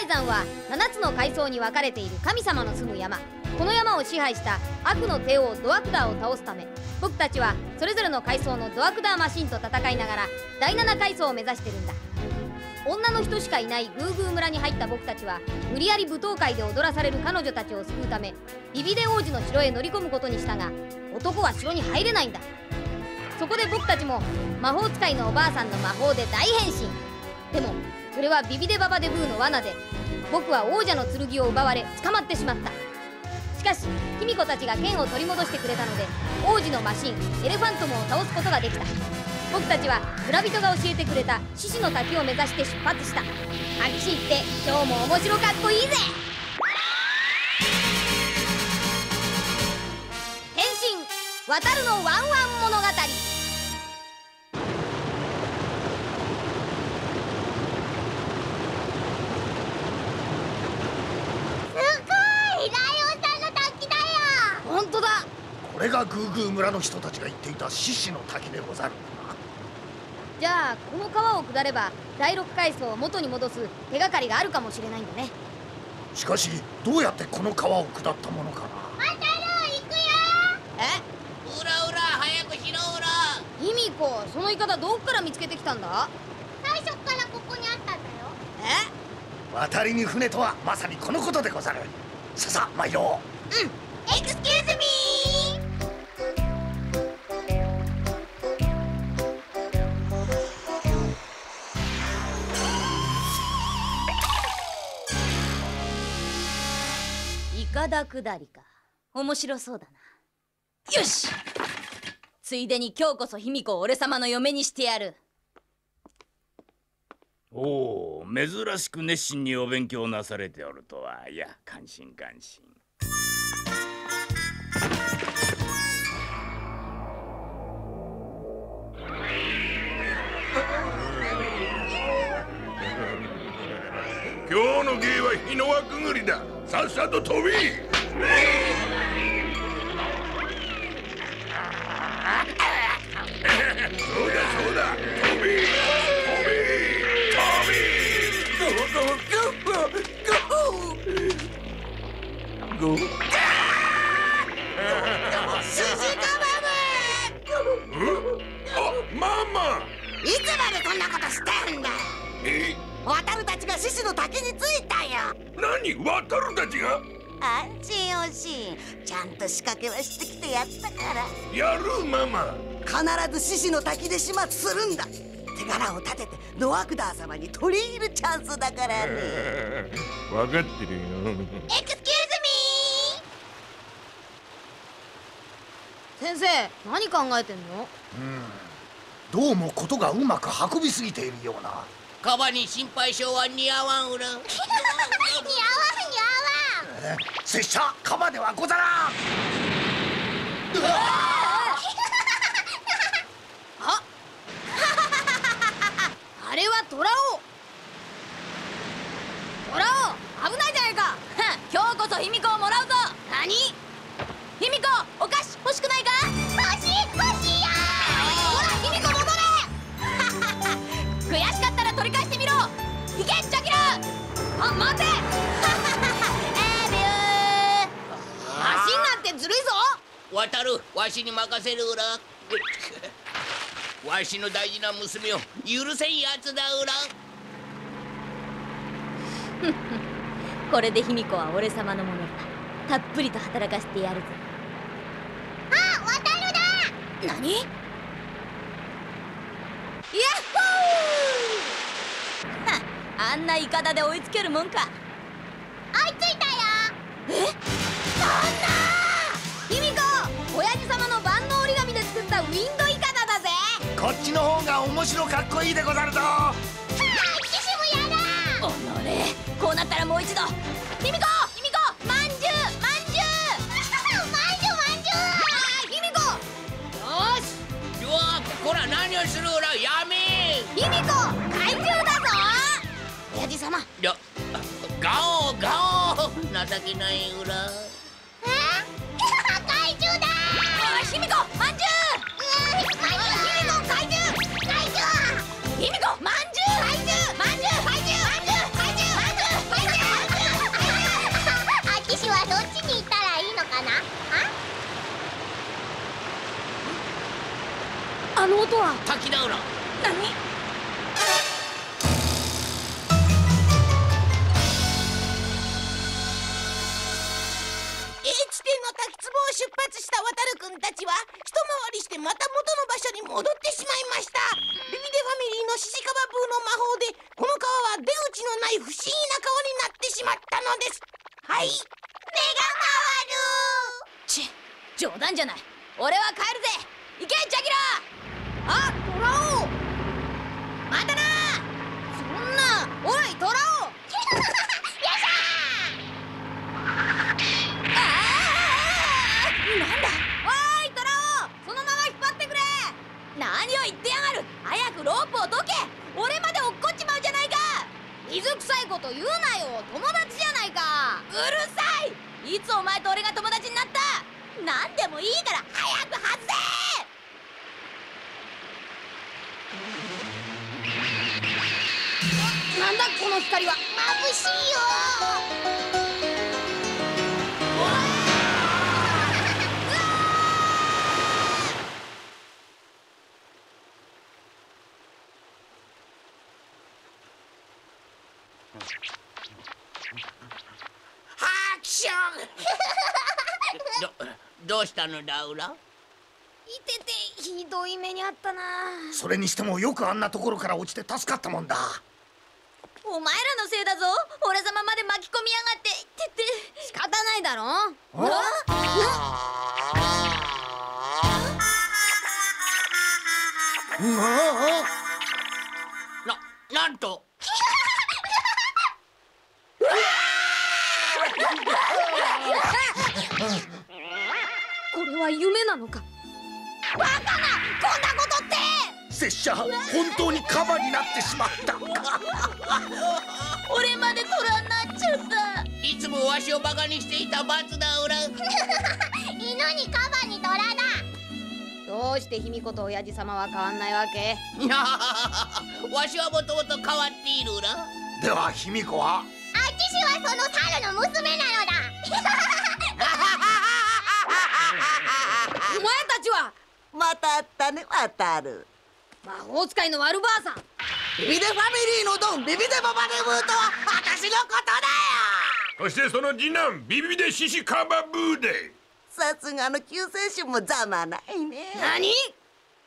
海山は7つの階層に分かれている神様の住む山。この山を支配した悪の帝王ドアクダーを倒すため僕たちはそれぞれの階層のドアクダーマシンと戦いながら第7階層を目指してるんだ。女の人しかいないグーグー村に入った僕たちは無理やり舞踏会で踊らされる彼女たちを救うためビビデ王子の城へ乗り込むことにしたが男は城に入れないんだ。そこで僕たちも魔法使いのおばあさんの魔法で大変身。でもそれはビビデババデブーの罠で僕は王者の剣を奪われ捕まってしまった。しかし卑弥呼たちが剣を取り戻してくれたので王子のマシンエレファントムを倒すことができた。僕たちは村人が教えてくれた獅子の滝を目指して出発した。走って今日も面白かっこいいぜ。変身。渡るのワンワン物語本当だこれがグーグー村の人たちが言っていた獅子の滝でござるじゃあこの川を下れば第六階層を元に戻す手がかりがあるかもしれないんだね。しかしどうやってこの川を下ったものかな。え？裏裏早くしろ裏卑弥呼その言い方どっから見つけてきたんだ？最初からここにあったんだよ。え？渡りに船とはまさにこのことでござる。ささ参ろエクスキューズミイカダ下りか。面白そうだな。よし。ついでに今日こそ卑弥呼を俺様の嫁にしてやる。おお珍しく熱心にお勉強なされておるとは。いや感心感心。今日の芸は日の輪くぐりださっさと飛び。そうだそうだ。飛び。飛び。ゴーゴーゴーゴーあママいつまでこんなことしてんだえ渡るたちが獅子の滝に着いたよ何？渡るたちが？安心おしいちゃんと仕掛けはしてきてやったから。やるママ。必ず獅子の滝で始末するんだ。手柄を立ててノアクダー様に取り入るチャンスだからね。分かってるよ。エクスキューズ先生何考えてんの？どうもことがうまく運びすぎているような。カバに心配性は似合わん裏ミ ー似合わん似合わ。ん拙者カバではござらん。うわああれはトラオトラオ危ないじゃないか。今日こそ卑弥呼をもらうぞ。何？あ待て。えービュー。マシンなんてずるいぞ。渡る。わしに任せる裏。わしの大事な娘を許せんやつだ裏。これで卑弥呼は俺様のものだ。たっぷりと働かせてやるぞ。あ渡るだ。何ヤッホーはあんなイカダで追いつけるもんか。追いついたよ。え？そんな！卑弥呼親父様の万能折り紙で作ったウィンドイカダだぜ。こっちの方が面白かっこいいでござるぞ情けない裏。え？怪獣だおい卑弥呼まん水臭いこと言うなよ友達じゃないか。うるさい。いつお前と俺が友達になった？何でもいいから早く外せなんだこの光は。眩しいよ。したのだ裏いててひどい目にあったな。それにしてもよくあんなところから落ちて助かったもんだ。お前らのせいだぞ。俺様まで巻き込みやがって。ってって仕方ないだろ。ななんとは夢なのか？バカな！こんなことって！拙者本当にカバになってしまった。俺まで虎になっちゃった。いつもわしをバカにしていた罰だ裏犬にカバにトラだどうして卑弥呼と親父様は変わんないわけ？わしはもともと変わっている裏では卑弥呼は？あっちしはその猿の娘なのだお前たちは。またあったね渡る。魔法使いの悪ばあさん。ビビデファミリーのドンビビデババデブーとは私のことだよ。そしてその次男ビビデシシカバブーデ。さすがの救世主もざまないね。何？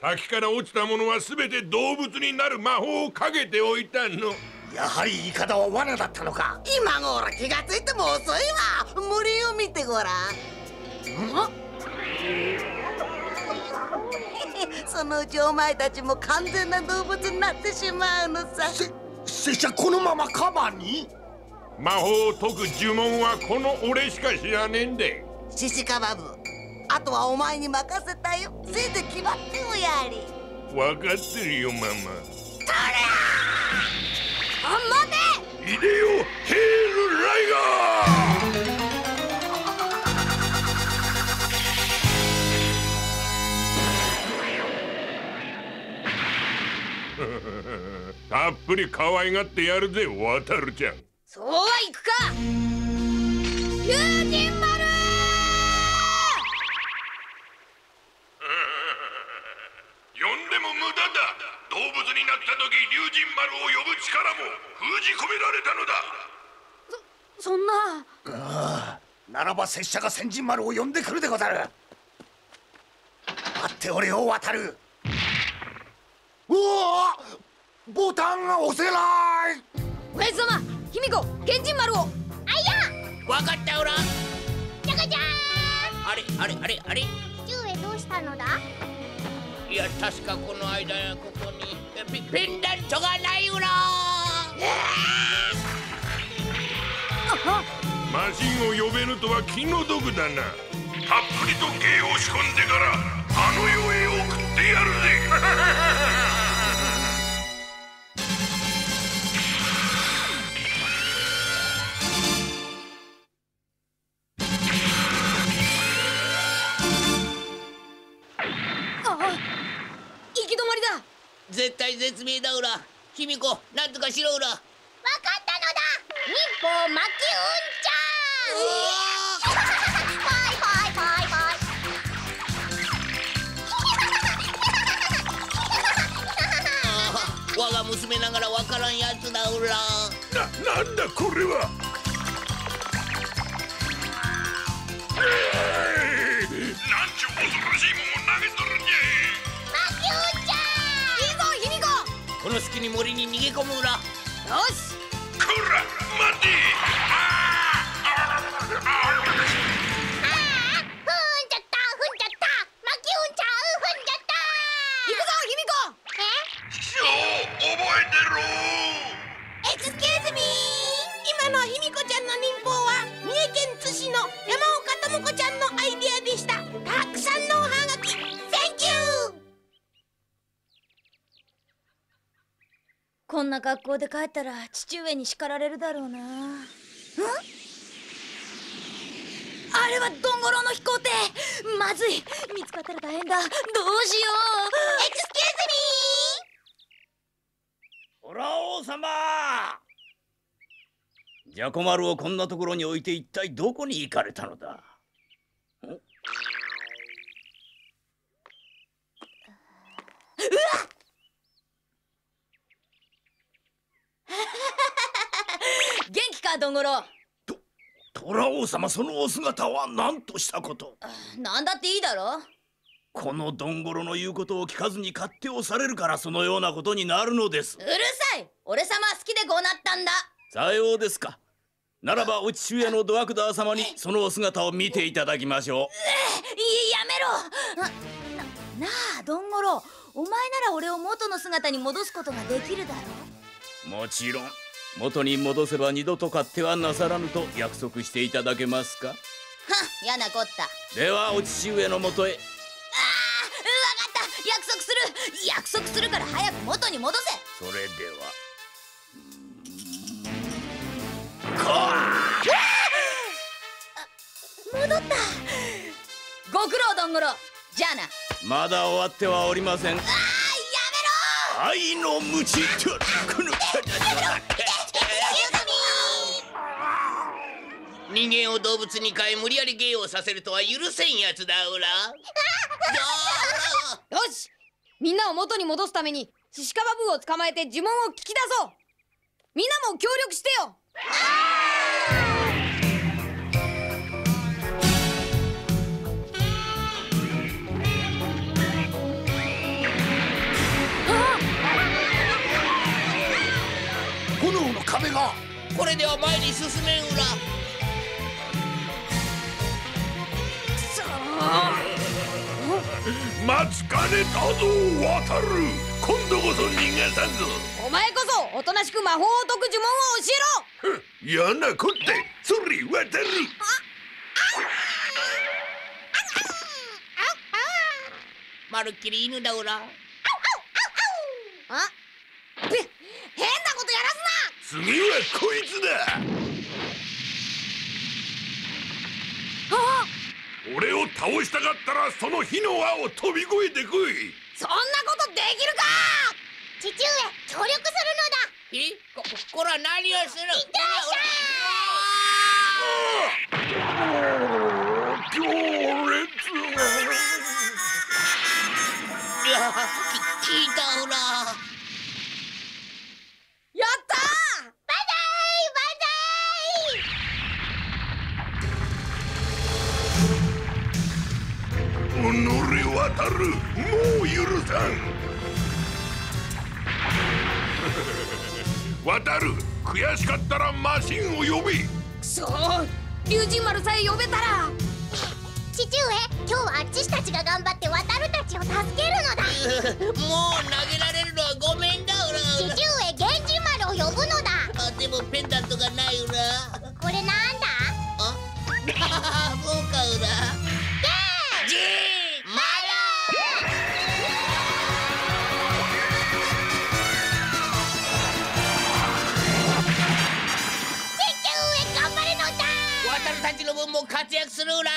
滝から落ちたものは全て動物になる魔法をかけておいたの。やはりイカダは罠だったのか。今頃気がついても遅いわ。森を見てごらん？そのうちお前たちも完全な動物になってしまうのさ。せ拙者このままカバに？魔法を解く呪文はこの俺しか知らねえんでシシカバブあとはお前に任せたよ。せいで決まっておやり分かってるよママ。あ待て！イデオ・ヘール・ライガ たっぷり可愛がってやるぜ渡るちゃん。そうはいくか。龍神丸！呼んでも無駄だ。動物になった時龍神丸を呼ぶ力も封じ込められたのだ。そんな。ならば拙者が千人丸を呼んでくるでござる。待っておれよ渡るうわボタンが押せない。親父様卑弥呼源人丸を。あいや。わかった裏じゃがじゃあれあれあれあれ。父上どうしたのだ？いや確かこの間ここにえペペンダントがない裏マシンを呼べぬとは気の毒だな。たっぷりと芸を仕込んでからあの世へ送ってやるぜ。絶対絶命だ裏卑弥呼なんとかしろ裏わかったのだ。日報巻きうんちゃー我が娘ながらわからんやつだウラななんだこれは。えーなんちゅう恐ろしいもんを投げとるんじマキューちゃん。いいぞ卑弥呼この隙に森に逃げ込むウラよし。ゃこら待て。ああエクスキュー。ズミー今の卑弥呼ちゃんの忍法は三重県津市の山岡智子ちゃんのアイデアでした。たくさんのおはがき Thank you こんな格好で帰ったら父上に叱られるだろうな。あれはドンゴロウの飛行艇。まずい。見つかったら大変だ。どうしよエクスキューズミーオラ王様。ジャコマルをこんなところに置いて一体どこに行かれたのだ？う 元気かドンゴロウトラ王様そのお姿は何としたこと？なんだっていいだろこのドンゴロの言うことを聞かずに勝手をされるからそのようなことになるのです。うるさい。俺様好きでこうなったんだ。さようですか。ならばお父上のドアクダー様にそのお姿を見ていただきましょう。いやめろ。ななあドンゴロウお前なら俺を元の姿に戻すことができるだろもちろん。元に戻せば二度と勝手はなさらぬと約束していただけますか？は嫌なこった。ではお父上のもとへ約束するから早く元に戻せ。それでは。戻った。ご苦労どんごろじゃあな。まだ終わってはおりません。あ愛の無知。とこの人間を動物に変え無理やり芸をさせるとは許せんやつだウラやめろよしみんなを元に戻すためにシシカバブーを捕まえて呪文を聞き出そう。みんなも協力してよ。炎の壁がこれでは前に進めんウラ待ちかねたぞ渡る。今度こそ逃がさんぞ。お前こそおとなしく魔法を解く呪文を教えろ。嫌なこってそれ渡るまるっきり犬だウラあぺ変なことやらすな次はこいつだあ俺を倒したかったらその火の輪を飛び越えてこい。そんなことできるか！父上協力するのだ。え？こここら何をする？いって強烈いやき聞いたウラ渡る。悔しかったらマシンを呼べそう。龍神丸さえ呼べたら。父上今日はあっちしたちが頑張って渡るたちを助けるのだ。もう投げられるのはごめんだウラ父上源氏丸を呼ぶのだ。あでもペンダントがないウラこれなんだ？あ そうかウラるたちの分も活躍するウラ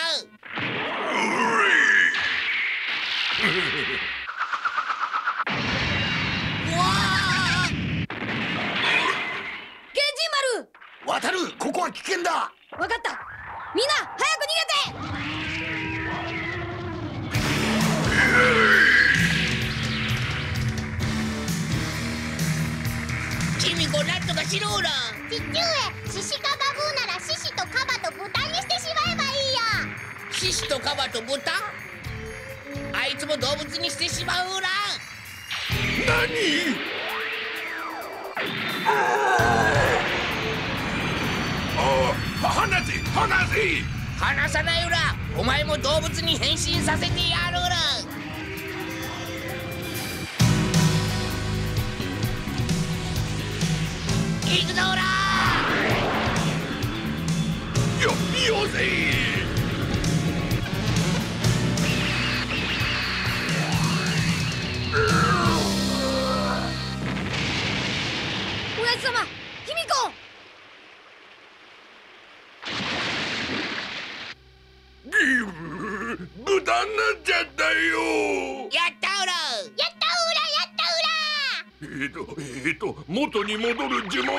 うわあ源氏丸渡る。ここは危険だ。わかった。みんな早く逃げて。君子なんとかしろほら父上シシカバブーなら獅子とカバと豚にして獅子とカバと豚？あいつも動物にしてしまうら何？ああ放て放て離さないらお前も動物に変身させてやるら行くぞよよせえーと元に戻る呪文を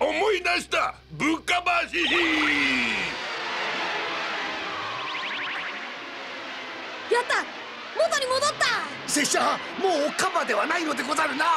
思い出した。ぶっかばしやった。元に戻った。拙者もうカバではないのでござるな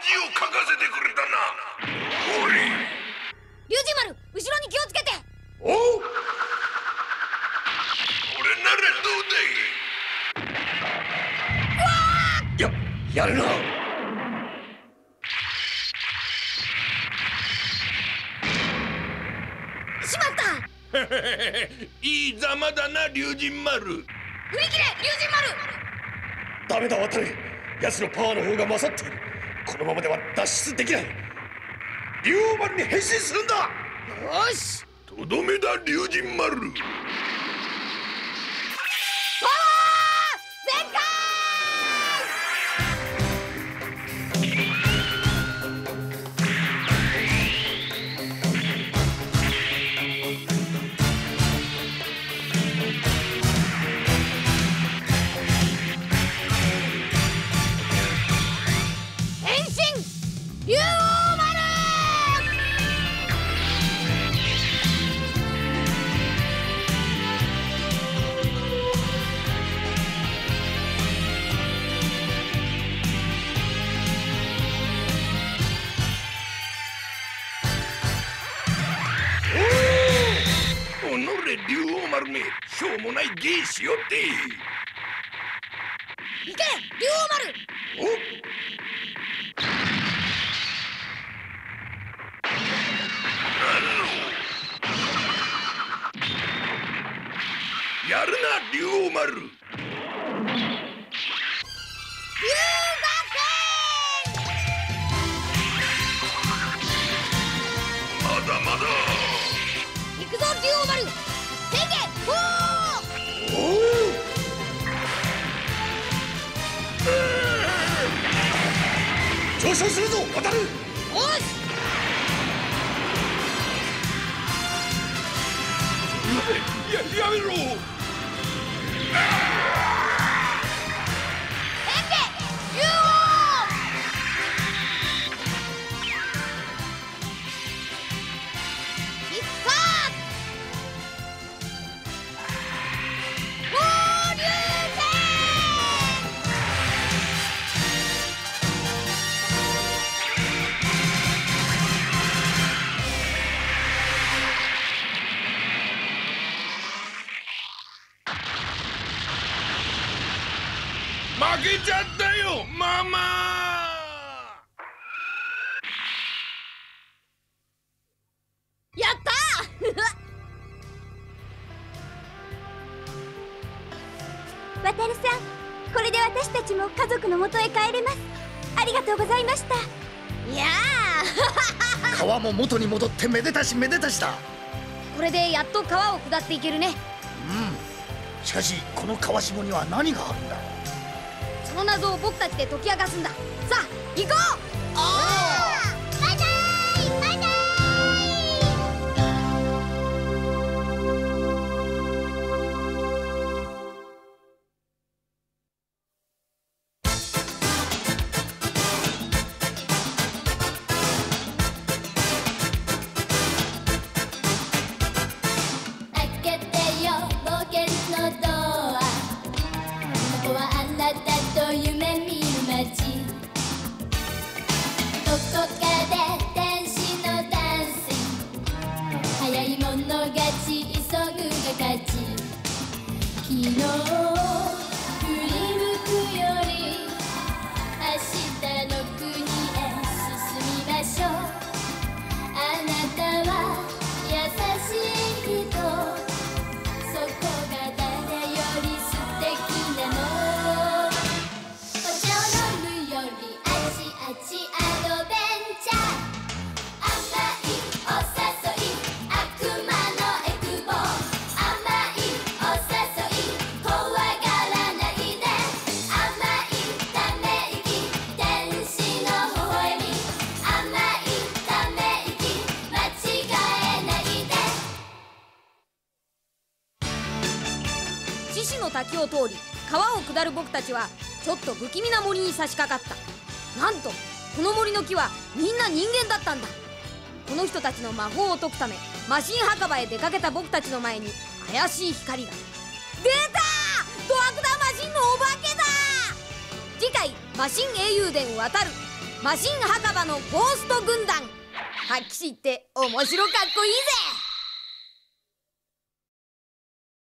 恥をかかせてくれたな。おい。龍神丸後ろに気をつけて。おう。俺ならどうだいややるな。しまった。いいざまだな龍神丸。振り切れ龍神丸。ダメだ渡る奴のパワーの方が勝っている。このままでは脱出できない。竜王丸に変身するんだ。よし。とどめだ龍神丸しょうもない芸しよって。いけ竜王丸やるな竜王丸上昇するぞ渡る！よし！ややめろ渡るさんこれで私たちも家族の元へ帰れます。ありがとうございました。いや 川も元に戻ってめでたしめでたしだーこれでやっと川を下っていけるね。うん。しかしこの川下には何があるんだ。その謎を僕たちで解き明かすんだ。さあ行こう獅子の滝を通り川を下る僕たちはちょっと不気味な森に差し掛かった。なんとこの森の木はみんな人間だったんだ。この人たちの魔法を解くためマシン墓場へ出かけた僕たちの前に怪しい光が。出た！ドアクダマシンのお化けだ！次回「マシン英雄伝渡るマシン墓場のゴースト軍団」発揮しって面白かっこいいぜ！